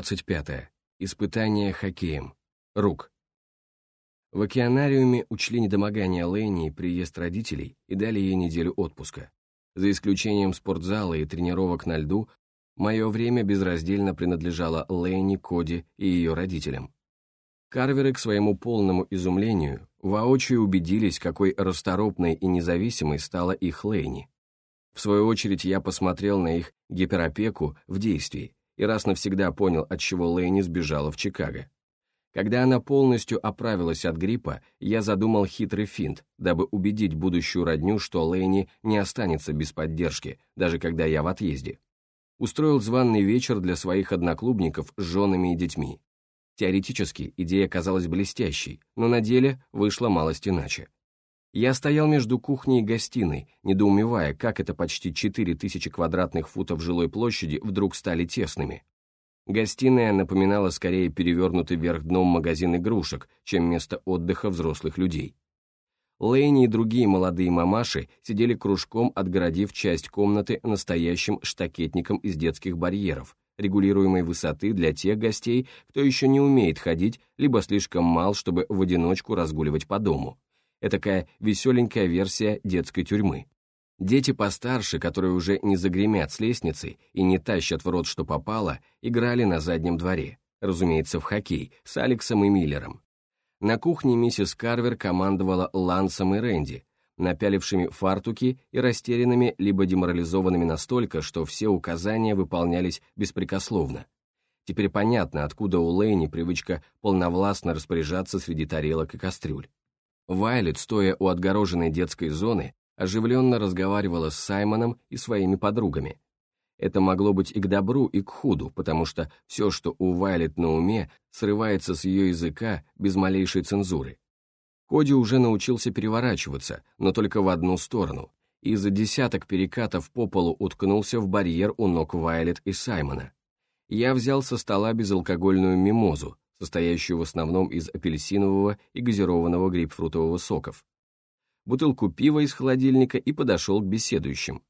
25. Испытание хоккеем. Рук. В океанариуме учли недомогание Лэйни и приезд родителей и дали ей неделю отпуска. За исключением спортзала и тренировок на льду, мое время безраздельно принадлежало Лэйни, Коди и ее родителям. Карверы, к своему полному изумлению, воочию убедились, какой расторопной и независимой стала их Лэйни. В свою очередь я посмотрел на их гиперопеку в действии и раз навсегда понял, от чего Лэйни сбежала в Чикаго. Когда она полностью оправилась от гриппа, я задумал хитрый финт, дабы убедить будущую родню, что Лэйни не останется без поддержки, даже когда я в отъезде. Устроил званный вечер для своих одноклубников с женами и детьми. Теоретически идея казалась блестящей, но на деле вышла малость иначе. Я стоял между кухней и гостиной, недоумевая, как это почти 4000 квадратных футов жилой площади вдруг стали тесными. Гостиная напоминала скорее перевернутый вверх дном магазин игрушек, чем место отдыха взрослых людей. Лэйни и другие молодые мамаши сидели кружком, отгородив часть комнаты настоящим штакетником из детских барьеров, регулируемой высоты для тех гостей, кто еще не умеет ходить, либо слишком мал, чтобы в одиночку разгуливать по дому этакая веселенькая версия детской тюрьмы. Дети постарше, которые уже не загремят с лестницы и не тащат в рот, что попало, играли на заднем дворе, разумеется, в хоккей, с Алексом и Миллером. На кухне миссис Карвер командовала Лансом и Рэнди, напялившими фартуки и растерянными либо деморализованными настолько, что все указания выполнялись беспрекословно. Теперь понятно, откуда у Лэйни привычка полновластно распоряжаться среди тарелок и кастрюль. Вайлет, стоя у отгороженной детской зоны, оживленно разговаривала с Саймоном и своими подругами. Это могло быть и к добру, и к худу, потому что все, что у Вайлет на уме, срывается с ее языка без малейшей цензуры. Коди уже научился переворачиваться, но только в одну сторону, и за десяток перекатов по полу уткнулся в барьер у ног Вайлет и Саймона. Я взял со стола безалкогольную мимозу, состоящую в основном из апельсинового и газированного грейпфрутового соков, бутылку пива из холодильника и подошел к беседующим.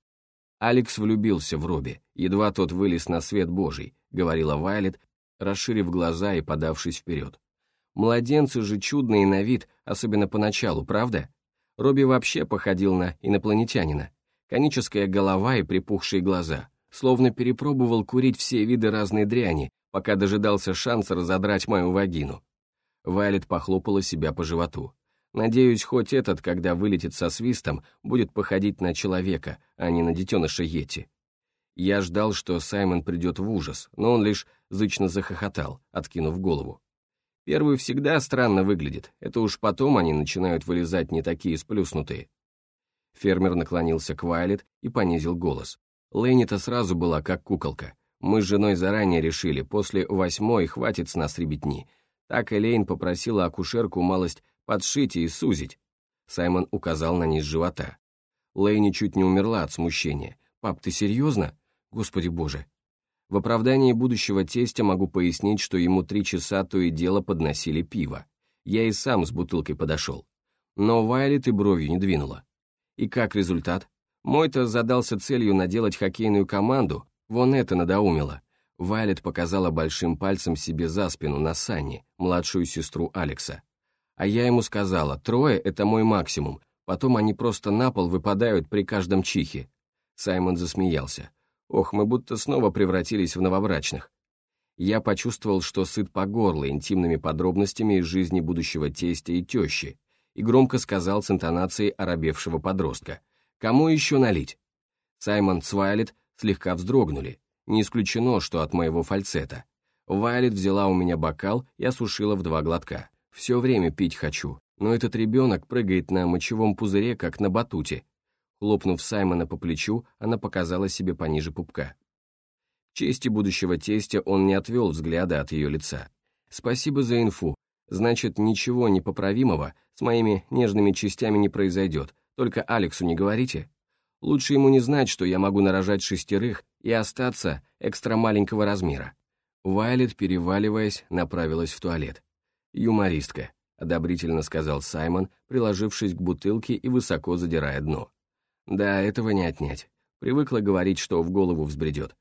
Алекс влюбился в Робби, едва тот вылез на свет божий, говорила Вайлет, расширив глаза и подавшись вперед. Младенцы же чудные на вид, особенно поначалу, правда? Робби вообще походил на инопланетянина. Коническая голова и припухшие глаза, словно перепробовал курить все виды разной дряни, пока дожидался шанса разодрать мою вагину. Вайлет похлопала себя по животу. Надеюсь, хоть этот, когда вылетит со свистом, будет походить на человека, а не на детеныша Йети. Я ждал, что Саймон придет в ужас, но он лишь зычно захохотал, откинув голову. Первый всегда странно выглядит, это уж потом они начинают вылезать не такие сплюснутые. Фермер наклонился к Вайлет и понизил голос. Лэнни-то сразу была как куколка, мы с женой заранее решили, после восьмой хватит с нас ребятни. Так Элейн попросила акушерку малость подшить и сузить. Саймон указал на низ живота. Лейни чуть не умерла от смущения. «Пап, ты серьезно? Господи боже!» В оправдании будущего тестя могу пояснить, что ему три часа то и дело подносили пиво. Я и сам с бутылкой подошел. Но Вайлет и бровью не двинула. И как результат? Мой-то задался целью наделать хоккейную команду, Вон это надоумило. Вайлет показала большим пальцем себе за спину на Санни, младшую сестру Алекса. А я ему сказала, трое — это мой максимум, потом они просто на пол выпадают при каждом чихе. Саймон засмеялся. Ох, мы будто снова превратились в новобрачных. Я почувствовал, что сыт по горло интимными подробностями из жизни будущего тестя и тещи, и громко сказал с интонацией оробевшего подростка. «Кому еще налить?» Саймон с Вайлет слегка вздрогнули. Не исключено, что от моего фальцета. Вайлет взяла у меня бокал и осушила в два глотка. Все время пить хочу, но этот ребенок прыгает на мочевом пузыре, как на батуте. Хлопнув Саймона по плечу, она показала себе пониже пупка. К чести будущего тестя он не отвел взгляда от ее лица. «Спасибо за инфу. Значит, ничего непоправимого с моими нежными частями не произойдет. Только Алексу не говорите?» Лучше ему не знать, что я могу нарожать шестерых и остаться экстра маленького размера. Вайлет, переваливаясь, направилась в туалет. «Юмористка», — одобрительно сказал Саймон, приложившись к бутылке и высоко задирая дно. «Да, этого не отнять. Привыкла говорить, что в голову взбредет.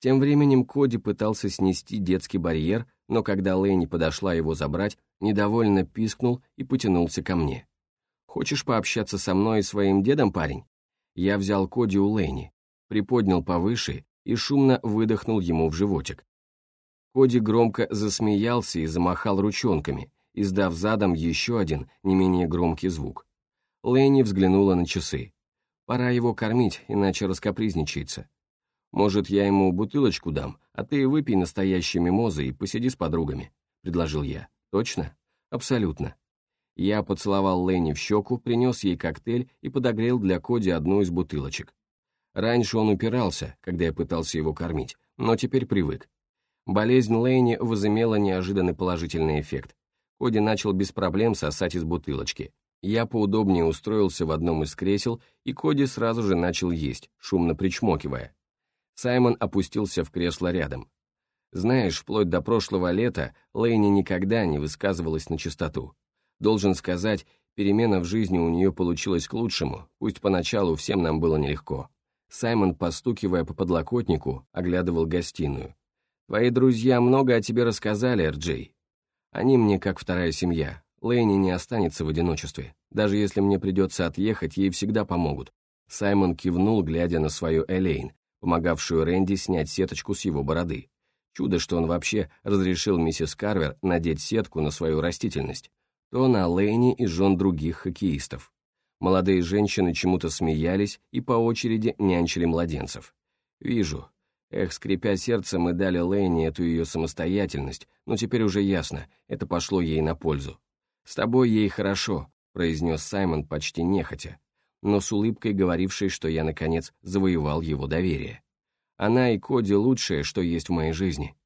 Тем временем Коди пытался снести детский барьер, но когда Лэйни подошла его забрать, недовольно пискнул и потянулся ко мне. «Хочешь пообщаться со мной и своим дедом, парень?» Я взял Коди у Лэйни, приподнял повыше и шумно выдохнул ему в животик. Коди громко засмеялся и замахал ручонками, издав задом еще один, не менее громкий звук. Лэйни взглянула на часы. Пора его кормить, иначе раскопризничается. Может, я ему бутылочку дам, а ты выпей настоящие мимозы и посиди с подругами», — предложил я. «Точно?» «Абсолютно». Я поцеловал Лэйни в щеку, принес ей коктейль и подогрел для Коди одну из бутылочек. Раньше он упирался, когда я пытался его кормить, но теперь привык. Болезнь Лэйни возымела неожиданный положительный эффект. Коди начал без проблем сосать из бутылочки. Я поудобнее устроился в одном из кресел, и Коди сразу же начал есть, шумно причмокивая. Саймон опустился в кресло рядом. Знаешь, вплоть до прошлого лета Лэйни никогда не высказывалась на чистоту. Должен сказать, перемена в жизни у нее получилась к лучшему, пусть поначалу всем нам было нелегко. Саймон, постукивая по подлокотнику, оглядывал гостиную. «Твои друзья много о тебе рассказали, Эрджей. Они мне как вторая семья. Лэйни не останется в одиночестве. Даже если мне придется отъехать, ей всегда помогут». Саймон кивнул, глядя на свою Элейн, помогавшую Рэнди снять сеточку с его бороды. Чудо, что он вообще разрешил миссис Карвер надеть сетку на свою растительность. То на Лэйни и жен других хоккеистов. Молодые женщины чему-то смеялись и по очереди нянчили младенцев. «Вижу. Эх, скрипя сердце, мы дали Лэйни эту ее самостоятельность, но теперь уже ясно, это пошло ей на пользу. «С тобой ей хорошо», — произнес Саймон почти нехотя, но с улыбкой говорившей, что я, наконец, завоевал его доверие. Она и Коди лучшее, что есть в моей жизни.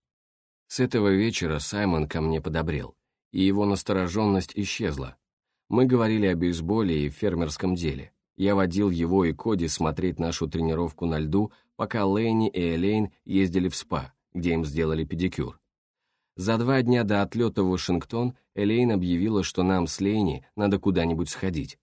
С этого вечера Саймон ко мне подобрел, и его настороженность исчезла, мы говорили о бейсболе и фермерском деле. Я водил его и Коди смотреть нашу тренировку на льду, пока Лэйни и Элейн ездили в СПА, где им сделали педикюр. За два дня до отлета в Вашингтон Элейн объявила, что нам с Лейни надо куда-нибудь сходить.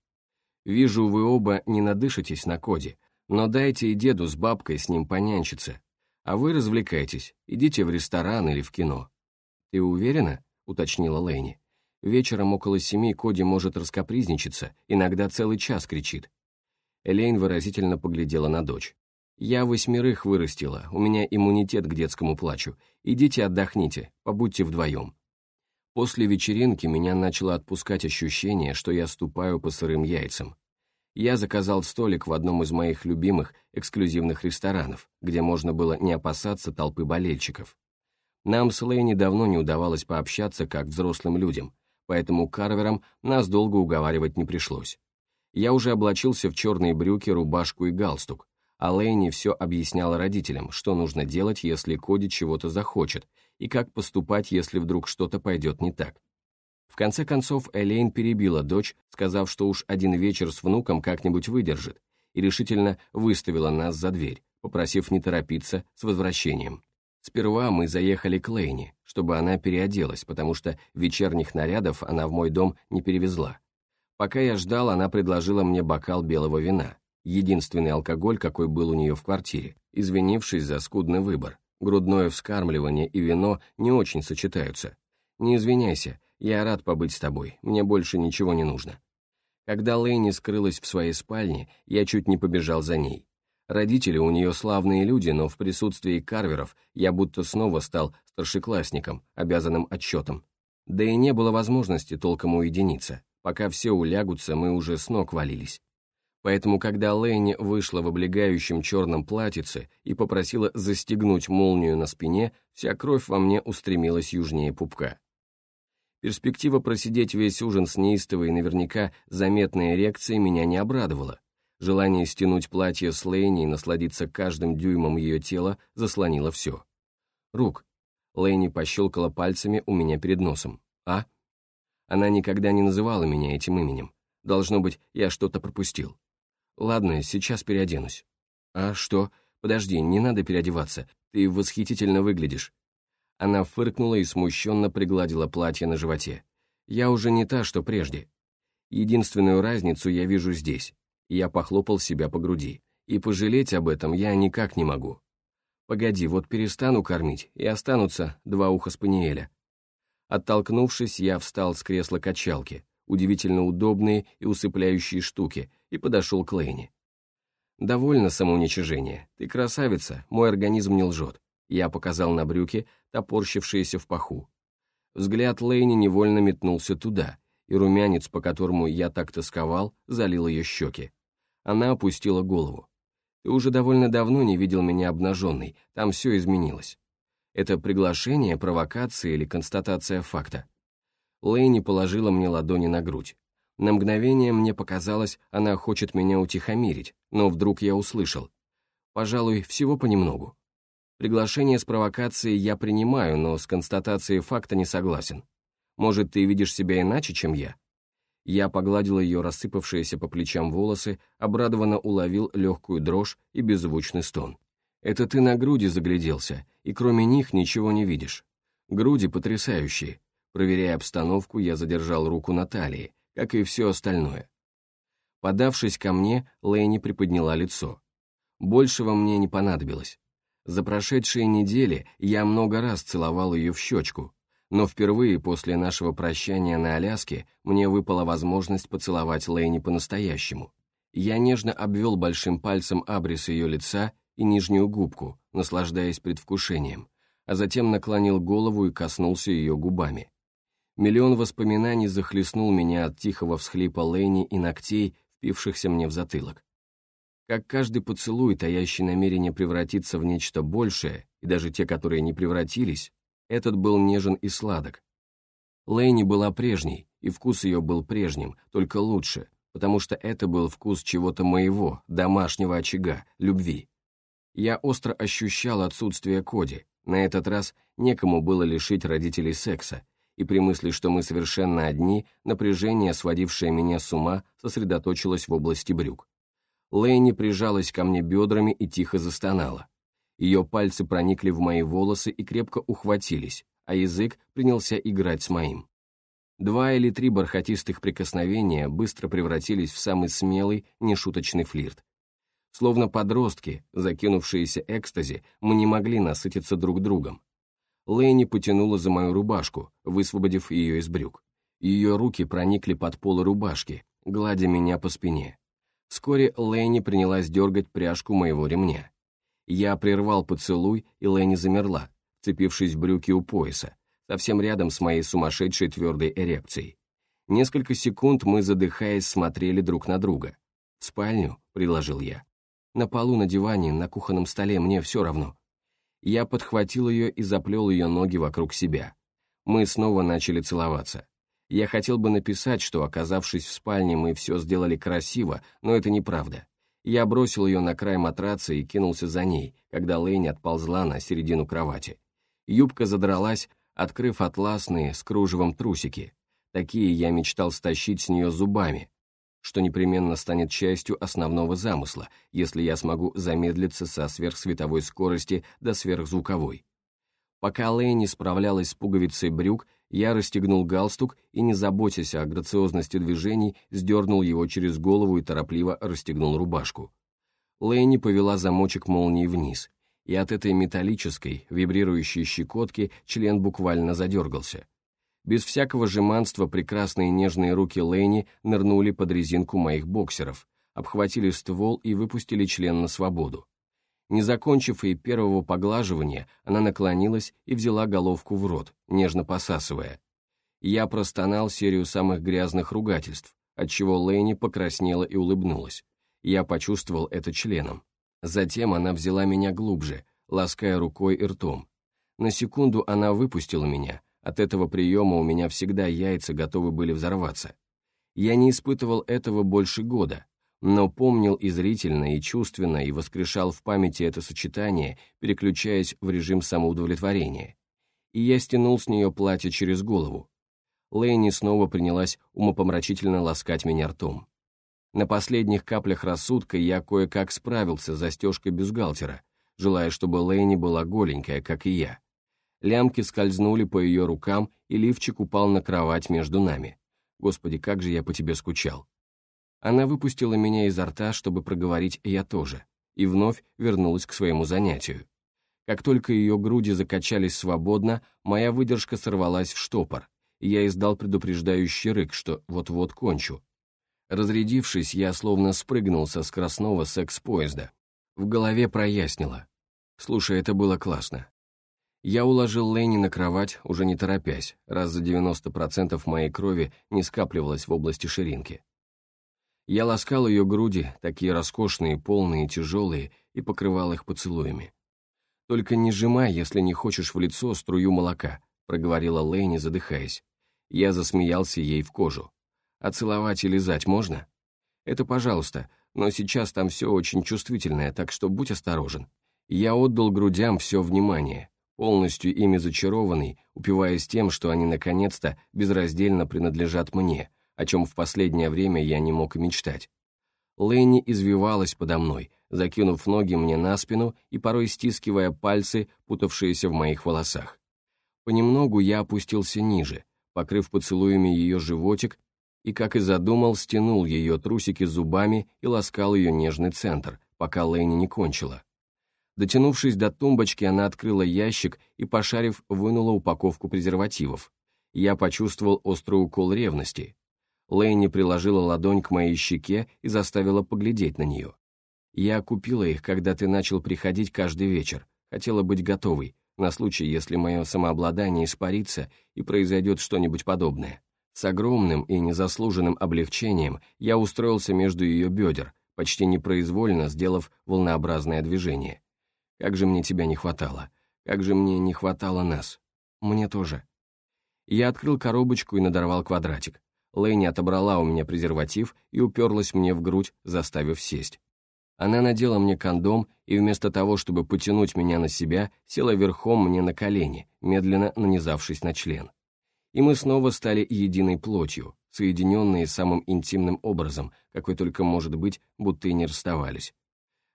«Вижу, вы оба не надышитесь на Коди, но дайте и деду с бабкой с ним понянчиться. А вы развлекайтесь, идите в ресторан или в кино». «Ты уверена?» — уточнила Лейни. Вечером около семи Коди может раскопризничаться, иногда целый час кричит. Элейн выразительно поглядела на дочь. «Я восьмерых вырастила, у меня иммунитет к детскому плачу. Идите отдохните, побудьте вдвоем». После вечеринки меня начало отпускать ощущение, что я ступаю по сырым яйцам. Я заказал столик в одном из моих любимых эксклюзивных ресторанов, где можно было не опасаться толпы болельщиков. Нам с Лейни давно не удавалось пообщаться как взрослым людям, поэтому Карверам нас долго уговаривать не пришлось. Я уже облачился в черные брюки, рубашку и галстук, а Лейни все объясняла родителям, что нужно делать, если Коди чего-то захочет, и как поступать, если вдруг что-то пойдет не так. В конце концов, Элейн перебила дочь, сказав, что уж один вечер с внуком как-нибудь выдержит, и решительно выставила нас за дверь, попросив не торопиться с возвращением. Сперва мы заехали к Лейне, чтобы она переоделась, потому что вечерних нарядов она в мой дом не перевезла. Пока я ждал, она предложила мне бокал белого вина, единственный алкоголь, какой был у нее в квартире, извинившись за скудный выбор. Грудное вскармливание и вино не очень сочетаются. Не извиняйся, я рад побыть с тобой, мне больше ничего не нужно. Когда Лейни скрылась в своей спальне, я чуть не побежал за ней. Родители у нее славные люди, но в присутствии Карверов я будто снова стал старшеклассником, обязанным отчетом. Да и не было возможности толком уединиться. Пока все улягутся, мы уже с ног валились. Поэтому, когда Лэйни вышла в облегающем черном платьице и попросила застегнуть молнию на спине, вся кровь во мне устремилась южнее пупка. Перспектива просидеть весь ужин с неистовой наверняка заметной эрекцией меня не обрадовала. Желание стянуть платье с Лейни и насладиться каждым дюймом ее тела заслонило все. «Рук». Лейни пощелкала пальцами у меня перед носом. «А?» Она никогда не называла меня этим именем. Должно быть, я что-то пропустил. Ладно, сейчас переоденусь. А что? Подожди, не надо переодеваться. Ты восхитительно выглядишь. Она фыркнула и смущенно пригладила платье на животе. Я уже не та, что прежде. Единственную разницу я вижу здесь. Я похлопал себя по груди. И пожалеть об этом я никак не могу. Погоди, вот перестану кормить, и останутся два уха спаниеля. Оттолкнувшись, я встал с кресла качалки, удивительно удобные и усыпляющие штуки, и подошел к Лейне. «Довольно самоуничижения. Ты красавица, мой организм не лжет». Я показал на брюки, топорщившиеся в паху. Взгляд Лейни невольно метнулся туда, и румянец, по которому я так тосковал, залил ее щеки. Она опустила голову. «Ты уже довольно давно не видел меня обнаженной, там все изменилось. Это приглашение, провокация или констатация факта?» Лейни положила мне ладони на грудь. На мгновение мне показалось, она хочет меня утихомирить, но вдруг я услышал. Пожалуй, всего понемногу. Приглашение с провокацией я принимаю, но с констатацией факта не согласен. Может, ты видишь себя иначе, чем я? Я погладил ее рассыпавшиеся по плечам волосы, обрадованно уловил легкую дрожь и беззвучный стон. Это ты на груди загляделся, и кроме них ничего не видишь. Груди потрясающие. Проверяя обстановку, я задержал руку на талии, как и все остальное. Подавшись ко мне, Лэйни приподняла лицо. Большего мне не понадобилось. За прошедшие недели я много раз целовал ее в щечку, но впервые после нашего прощания на Аляске мне выпала возможность поцеловать Лэйни по-настоящему. Я нежно обвел большим пальцем абрис ее лица и нижнюю губку, наслаждаясь предвкушением, а затем наклонил голову и коснулся ее губами. Миллион воспоминаний захлестнул меня от тихого всхлипа Лэйни и ногтей, впившихся мне в затылок. Как каждый поцелуй, таящий намерение превратиться в нечто большее, и даже те, которые не превратились, этот был нежен и сладок. Лэйни была прежней, и вкус ее был прежним, только лучше, потому что это был вкус чего-то моего, домашнего очага, любви. Я остро ощущал отсутствие Коди, на этот раз некому было лишить родителей секса, и при мысли, что мы совершенно одни, напряжение, сводившее меня с ума, сосредоточилось в области брюк. Лэйни прижалась ко мне бедрами и тихо застонала. Ее пальцы проникли в мои волосы и крепко ухватились, а язык принялся играть с моим. Два или три бархатистых прикосновения быстро превратились в самый смелый, нешуточный флирт. Словно подростки, закинувшиеся экстази, мы не могли насытиться друг другом. Лэйни потянула за мою рубашку, высвободив ее из брюк. Ее руки проникли под полы рубашки, гладя меня по спине. Вскоре Лэйни принялась дергать пряжку моего ремня. Я прервал поцелуй, и Лэнни замерла, цепившись в брюки у пояса, совсем рядом с моей сумасшедшей твердой эрекцией. Несколько секунд мы, задыхаясь, смотрели друг на друга. «В спальню», — предложил я. «На полу, на диване, на кухонном столе, мне все равно». Я подхватил ее и заплел ее ноги вокруг себя. Мы снова начали целоваться. Я хотел бы написать, что, оказавшись в спальне, мы все сделали красиво, но это неправда. Я бросил ее на край матраца и кинулся за ней, когда Лэйни отползла на середину кровати. Юбка задралась, открыв атласные с кружевом трусики. Такие я мечтал стащить с нее зубами, что непременно станет частью основного замысла, если я смогу замедлиться со сверхсветовой скорости до сверхзвуковой. Пока Лэйни справлялась с пуговицей брюк, я расстегнул галстук и, не заботясь о грациозности движений, сдернул его через голову и торопливо расстегнул рубашку. Лэйни повела замочек молнии вниз, и от этой металлической, вибрирующей щекотки член буквально задергался. Без всякого жеманства прекрасные нежные руки Лэйни нырнули под резинку моих боксеров, обхватили ствол и выпустили член на свободу. Не закончив и первого поглаживания, она наклонилась и взяла головку в рот, нежно посасывая. Я простонал серию самых грязных ругательств, отчего Лэйни покраснела и улыбнулась. Я почувствовал это членом. Затем она взяла меня глубже, лаская рукой и ртом. На секунду она выпустила меня, от этого приема у меня всегда яйца готовы были взорваться. Я не испытывал этого больше года, но помнил и зрительно, и чувственно, и воскрешал в памяти это сочетание, переключаясь в режим самоудовлетворения. И я стянул с нее платье через голову. Лэйни снова принялась умопомрачительно ласкать меня ртом. На последних каплях рассудка я кое-как справился с застежкой бюстгальтера, желая, чтобы Лэйни была голенькая, как и я. Лямки скользнули по ее рукам, и лифчик упал на кровать между нами. Господи, как же я по тебе скучал. Она выпустила меня изо рта, чтобы проговорить «я тоже», и вновь вернулась к своему занятию. Как только ее груди закачались свободно, моя выдержка сорвалась в штопор, и я издал предупреждающий рык, что вот-вот кончу. Разрядившись, я словно спрыгнул со скоростного секс-поезда. В голове прояснило. Слушай, это было классно. Я уложил Лэйни на кровать, уже не торопясь, раз за 90% моей крови не скапливалось в области ширинки. Я ласкал ее груди, такие роскошные, полные, тяжелые, и покрывал их поцелуями. «Только не сжимай, если не хочешь в лицо струю молока», проговорила Лэйни, задыхаясь. Я засмеялся ей в кожу. «А целовать и лизать можно?» «Это пожалуйста, но сейчас там все очень чувствительное, так что будь осторожен». Я отдал грудям все внимание, полностью ими зачарованный, упиваясь тем, что они наконец-то безраздельно принадлежат мне, о чем в последнее время я не мог и мечтать. Лэнни извивалась подо мной, закинув ноги мне на спину и порой стискивая пальцы, путавшиеся в моих волосах. Понемногу я опустился ниже, покрыв поцелуями ее животик, и, как и задумал, стянул ее трусики зубами и ласкал ее нежный центр, пока Лэйни не кончила. Дотянувшись до тумбочки, она открыла ящик и, пошарив, вынула упаковку презервативов. Я почувствовал острый укол ревности. Лэйни приложила ладонь к моей щеке и заставила поглядеть на нее. «Я купила их, когда ты начал приходить каждый вечер. Хотела быть готовой, на случай, если мое самообладание испарится и произойдет что-нибудь подобное». С огромным и незаслуженным облегчением я устроился между ее бедер, почти непроизвольно сделав волнообразное движение. Как же мне тебя не хватало. Как же мне не хватало нас. Мне тоже. Я открыл коробочку и надорвал квадратик. Лэйни отобрала у меня презерватив и уперлась мне в грудь, заставив сесть. Она надела мне кондом и вместо того, чтобы потянуть меня на себя, села верхом мне на колени, медленно нанизавшись на член. И мы снова стали единой плотью, соединенные самым интимным образом, какой только может быть, будто и не расставались.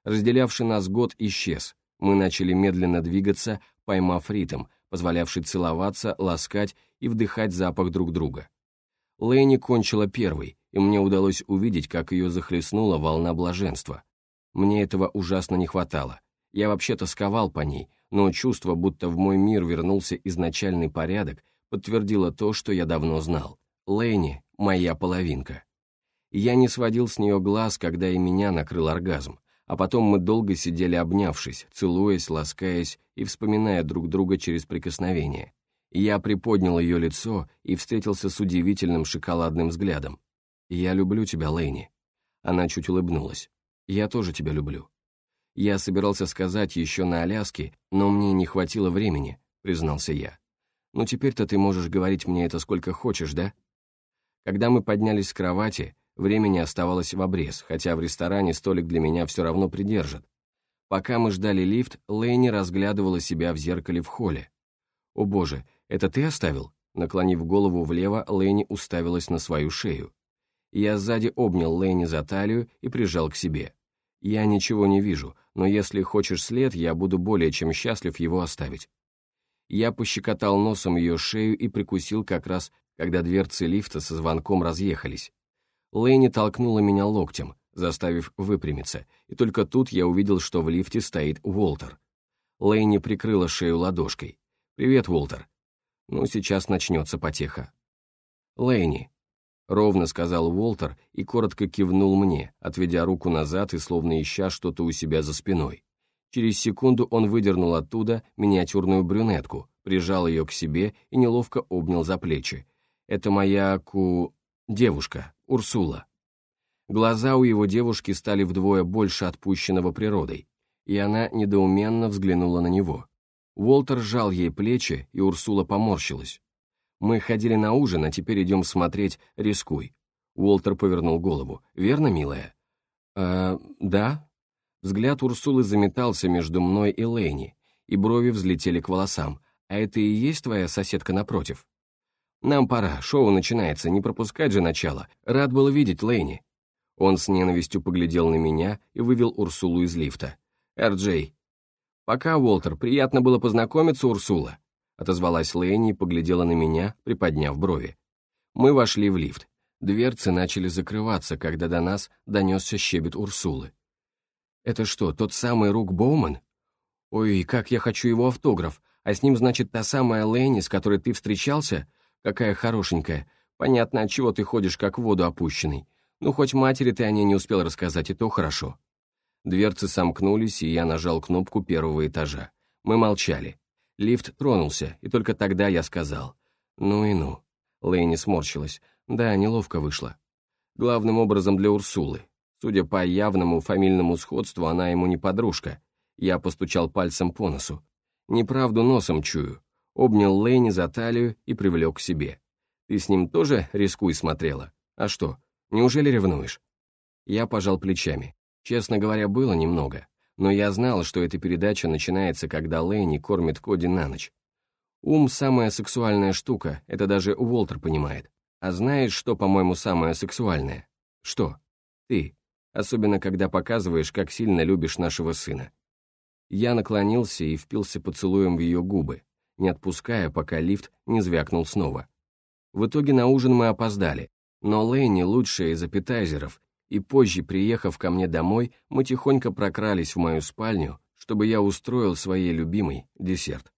Разделявший нас год исчез, мы начали медленно двигаться, поймав ритм, позволявший целоваться, ласкать и вдыхать запах друг друга. Лэйни кончила первой, и мне удалось увидеть, как ее захлестнула волна блаженства. Мне этого ужасно не хватало. Я вообще тосковал по ней, но чувство, будто в мой мир вернулся изначальный порядок, подтвердило то, что я давно знал. Лэйни — моя половинка. Я не сводил с нее глаз, когда и меня накрыл оргазм а потом мы долго сидели обнявшись, целуясь, ласкаясь и вспоминая друг друга через прикосновение. Я приподнял ее лицо и встретился с удивительным шоколадным взглядом. «Я люблю тебя, Лэйни». Она чуть улыбнулась. «Я тоже тебя люблю». Я собирался сказать еще на Аляске, но мне не хватило времени, признался я. «Ну теперь-то ты можешь говорить мне это сколько хочешь, да?» Когда мы поднялись с кровати, Времени оставалось в обрез, хотя в ресторане столик для меня все равно придержат. Пока мы ждали лифт, Лэйни разглядывала себя в зеркале в холле. «О боже, это ты оставил?» Наклонив голову влево, Лэйни уставилась на свою шею. Я сзади обнял Лэйни за талию и прижал к себе. «Я ничего не вижу, но если хочешь след, я буду более чем счастлив его оставить». Я пощекотал носом ее шею и прикусил как раз, когда дверцы лифта со звонком разъехались. Лэйни толкнула меня локтем, заставив выпрямиться, и только тут я увидел, что в лифте стоит Уолтер. Лэйни прикрыла шею ладошкой. «Привет, Уолтер». «Ну, сейчас начнется потеха». «Лэйни», — ровно сказал Уолтер и коротко кивнул мне, отведя руку назад и словно ища что-то у себя за спиной. Через секунду он выдернул оттуда миниатюрную брюнетку, прижал ее к себе и неловко обнял за плечи. «Это моя ку... девушка». Урсула. Глаза у его девушки стали вдвое больше отпущенного природой, и она недоуменно взглянула на него. Уолтер сжал ей плечи, и Урсула поморщилась. «Мы ходили на ужин, а теперь идем смотреть «Рискуй». Уолтер повернул голову. «Верно, милая?» «Э, да?» Взгляд Урсулы заметался между мной и Лэйни, и брови взлетели к волосам. «А это и есть твоя соседка напротив?» «Нам пора, шоу начинается, не пропускать же начало. Рад был видеть Лэйни». Он с ненавистью поглядел на меня и вывел Урсулу из лифта. «Эр-Джей». «Пока, Уолтер, приятно было познакомиться, Урсула», отозвалась Лэйни и поглядела на меня, приподняв брови. Мы вошли в лифт. Дверцы начали закрываться, когда до нас донесся щебет Урсулы. «Это что, тот самый Рук Боуман?» Ой, как я хочу его автограф, а с ним, значит, та самая Лэнни, с которой ты встречался? Какая хорошенькая. Понятно, от чего ты ходишь, как в воду опущенный. Ну, хоть матери ты о ней не успел рассказать, и то хорошо. Дверцы сомкнулись, и я нажал кнопку первого этажа. Мы молчали. Лифт тронулся, и только тогда я сказал. Ну и ну. Лэйни сморщилась. Да, неловко вышло. Главным образом для Урсулы. Судя по явному фамильному сходству, она ему не подружка. Я постучал пальцем по носу. Неправду носом чую. Обнял Лэйни за талию и привлек к себе. Ты с ним тоже рискуй смотрела? А что, неужели ревнуешь? Я пожал плечами. Честно говоря, было немного. Но я знал, что эта передача начинается, когда Лэйни кормит Коди на ночь. Ум — самая сексуальная штука, это даже Уолтер понимает. А знаешь, что, по-моему, самое сексуальное? Что? Ты. Особенно, когда показываешь, как сильно любишь нашего сына. Я наклонился и впился поцелуем в ее губы, не отпуская, пока лифт не звякнул снова. В итоге на ужин мы опоздали, но Лэйни лучшая из аппетайзеров, и позже, приехав ко мне домой, мы тихонько прокрались в мою спальню, чтобы я устроил своей любимой десерт.